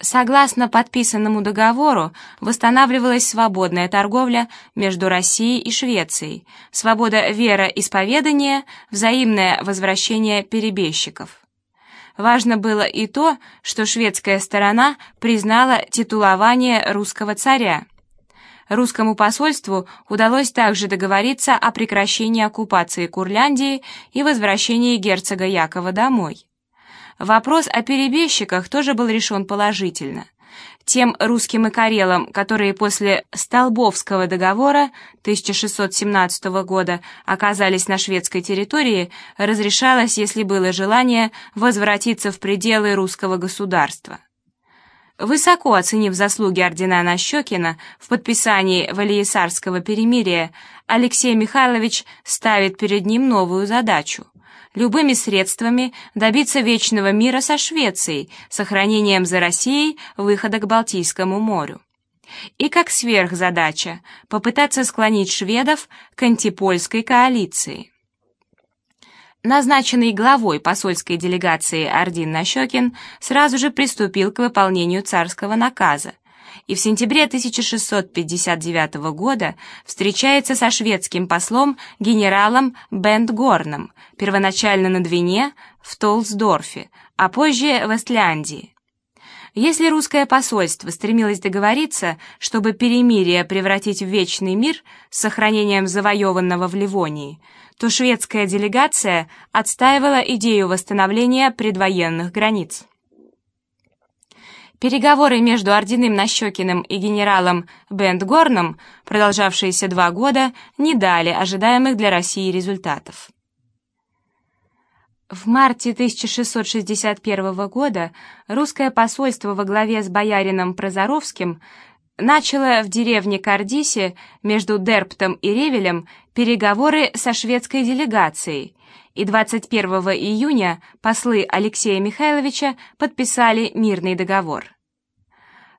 Согласно подписанному договору, восстанавливалась свободная торговля между Россией и Швецией, свобода вероисповедания, взаимное возвращение перебежчиков. Важно было и то, что шведская сторона признала титулование русского царя. Русскому посольству удалось также договориться о прекращении оккупации Курляндии и возвращении герцога Якова домой. Вопрос о перебежчиках тоже был решен положительно. Тем русским и карелам, которые после Столбовского договора 1617 года оказались на шведской территории, разрешалось, если было желание, возвратиться в пределы русского государства. Высоко оценив заслуги ордена Нащекина в подписании Валиесарского перемирия, Алексей Михайлович ставит перед ним новую задачу — любыми средствами добиться вечного мира со Швецией, сохранением за Россией выхода к Балтийскому морю. И как сверхзадача попытаться склонить шведов к антипольской коалиции. Назначенный главой посольской делегации Ордин Нащекин сразу же приступил к выполнению царского наказа, и в сентябре 1659 года встречается со шведским послом генералом Бентгорном, первоначально на Двине, в Толсдорфе, а позже в Эстляндии. Если русское посольство стремилось договориться, чтобы перемирие превратить в вечный мир с сохранением завоеванного в Ливонии, то шведская делегация отстаивала идею восстановления предвоенных границ. Переговоры между Орденым Нащекиным и генералом Бентгорном, продолжавшиеся два года, не дали ожидаемых для России результатов. В марте 1661 года русское посольство во главе с боярином Прозоровским начало в деревне Кардисе между Дерптом и Ревелем переговоры со шведской делегацией, и 21 июня послы Алексея Михайловича подписали мирный договор.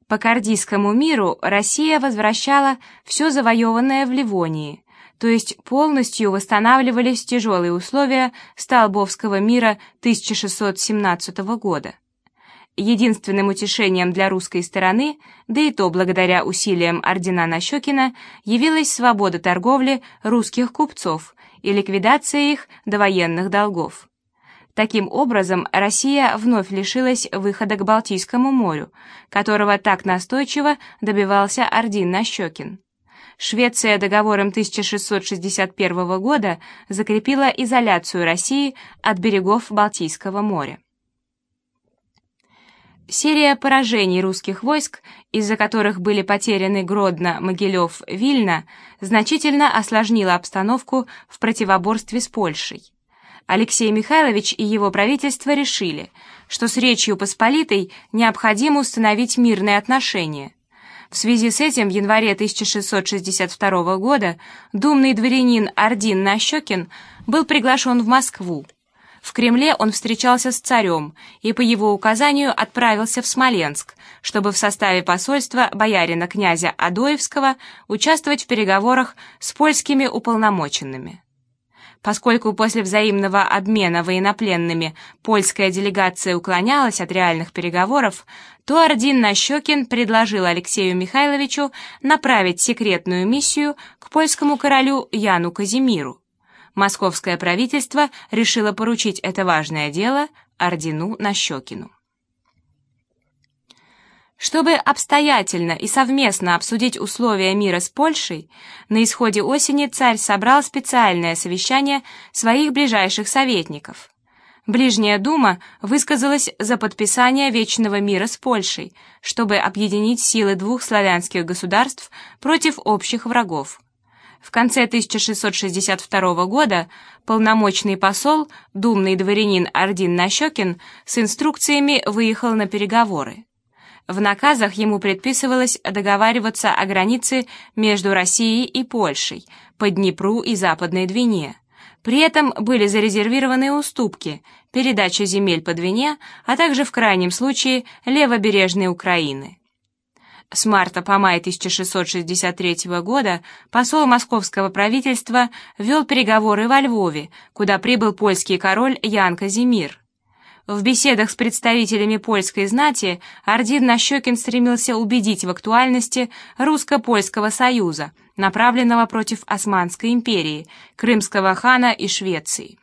По Кардийскому миру Россия возвращала все завоеванное в Ливонии, то есть полностью восстанавливались тяжелые условия Столбовского мира 1617 года. Единственным утешением для русской стороны, да и то благодаря усилиям ордена Нащекина, явилась свобода торговли русских купцов и ликвидация их довоенных долгов. Таким образом, Россия вновь лишилась выхода к Балтийскому морю, которого так настойчиво добивался Ордин Нащекин. Швеция договором 1661 года закрепила изоляцию России от берегов Балтийского моря. Серия поражений русских войск, из-за которых были потеряны Гродно, Могилев, Вильна, значительно осложнила обстановку в противоборстве с Польшей. Алексей Михайлович и его правительство решили, что с Речью Посполитой необходимо установить мирные отношения. В связи с этим в январе 1662 года думный дворянин Ордин Нащекин был приглашен в Москву. В Кремле он встречался с царем и по его указанию отправился в Смоленск, чтобы в составе посольства боярина князя Адоевского участвовать в переговорах с польскими уполномоченными. Поскольку после взаимного обмена военнопленными польская делегация уклонялась от реальных переговоров, то Ордин Нащекин предложил Алексею Михайловичу направить секретную миссию к польскому королю Яну Казимиру. Московское правительство решило поручить это важное дело Ордину Нащекину. Чтобы обстоятельно и совместно обсудить условия мира с Польшей, на исходе осени царь собрал специальное совещание своих ближайших советников. Ближняя дума высказалась за подписание вечного мира с Польшей, чтобы объединить силы двух славянских государств против общих врагов. В конце 1662 года полномочный посол, думный дворянин Ордин Нащекин, с инструкциями выехал на переговоры. В наказах ему предписывалось договариваться о границе между Россией и Польшей, по Днепру и Западной Двине. При этом были зарезервированы уступки, передача земель по Двине, а также в крайнем случае левобережной Украины. С марта по май 1663 года посол московского правительства вел переговоры во Львове, куда прибыл польский король Ян Казимир. В беседах с представителями польской знати Ордин Нащекин стремился убедить в актуальности русско-польского союза, направленного против Османской империи, Крымского хана и Швеции.